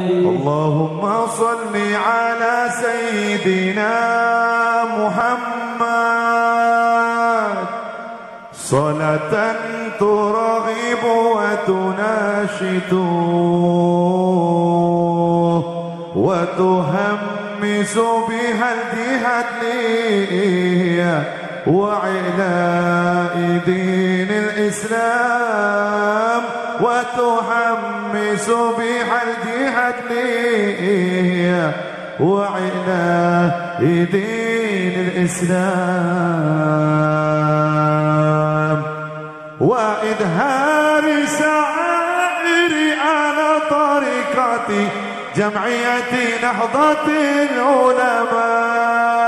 اللهم صل على سيدنا محمد. صلاة ترغب وتناشد. وتهمس بها الجهاد وعلاء دين الإسلام. وتحمس بها الجهاد وعلاء دين الإسلام. وإظهار شعائر على طريقة جمعية نهضة العلماء.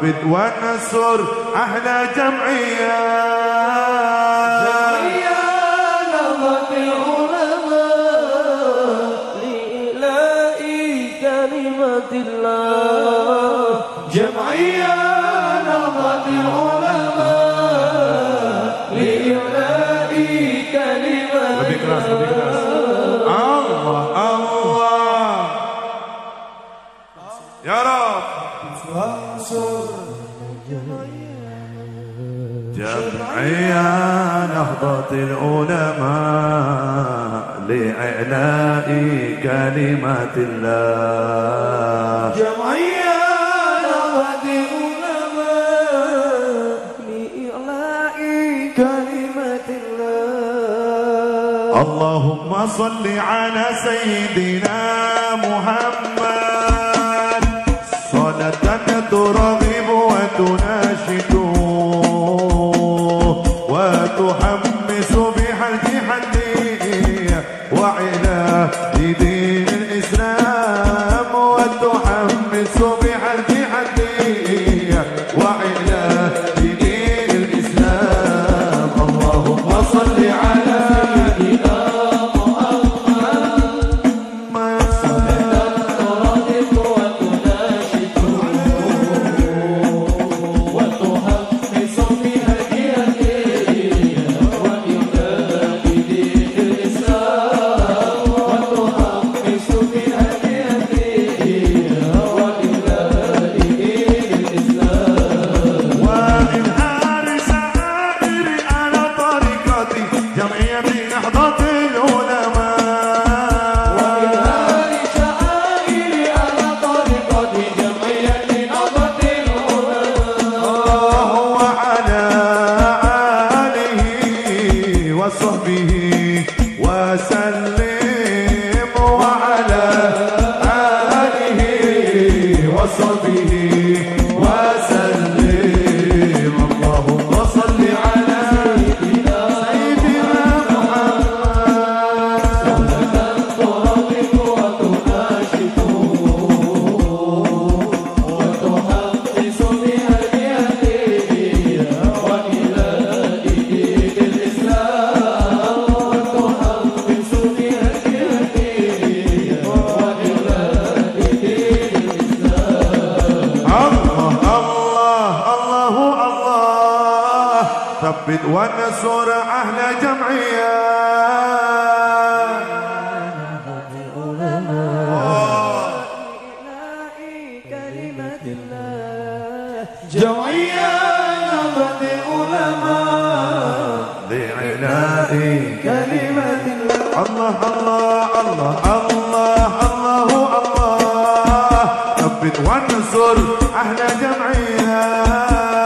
ثبت ونصر أهل جمعية. العلماء لإعلاء كلمة الله. جمعية نهضة العلماء لإعلاء كلمة الله. اللهم صل على سيدنا محمد. وعلى ونصر أهل جمعية جمعية نهضة العلماء لإعلاء كلمة الله الله الله الله الله الله الله ثبت ونصر أهل جمعية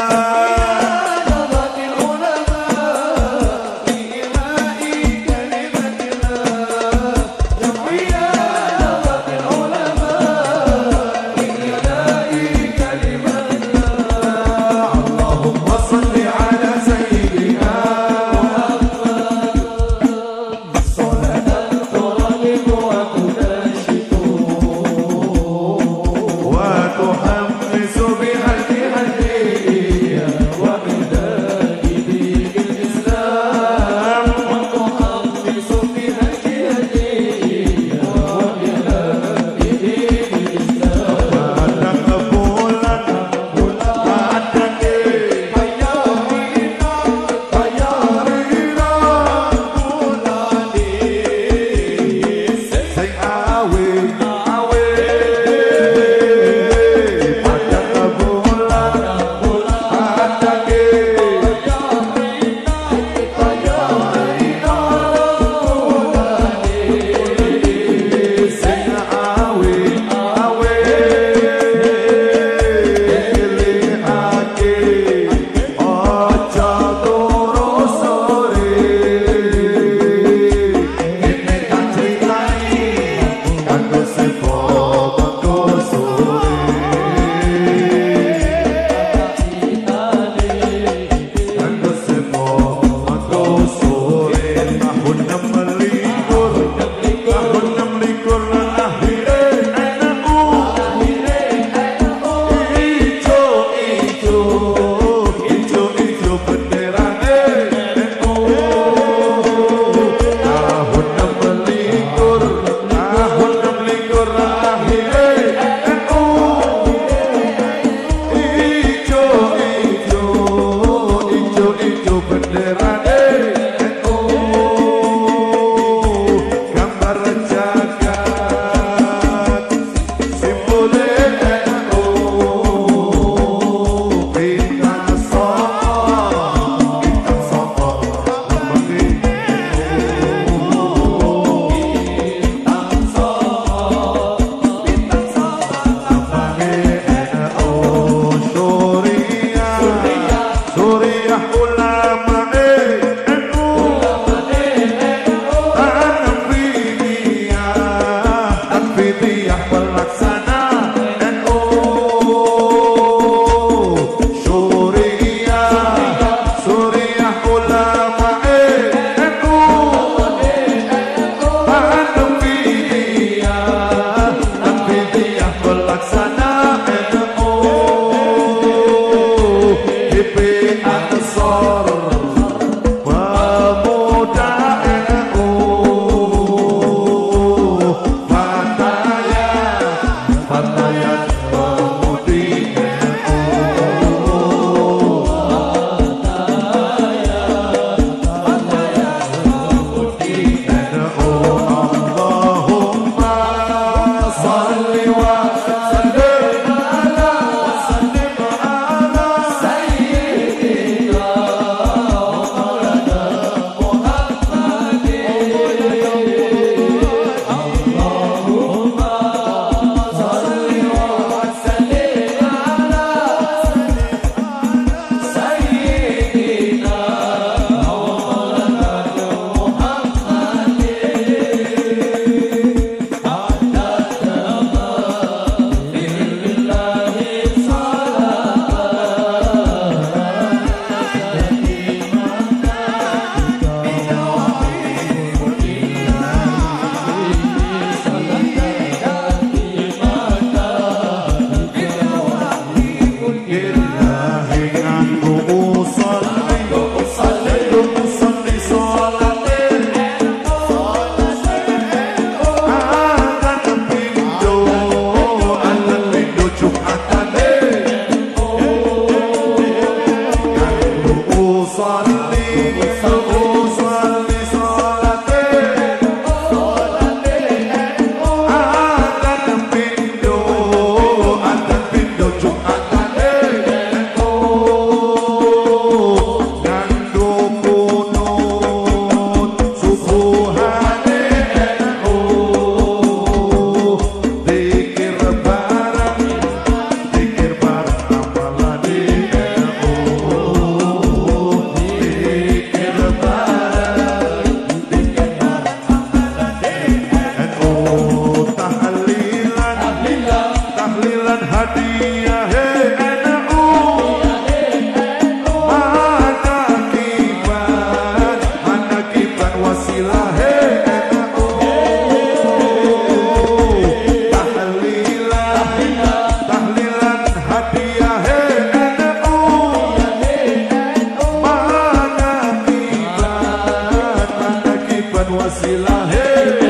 سوريا. lá, hey!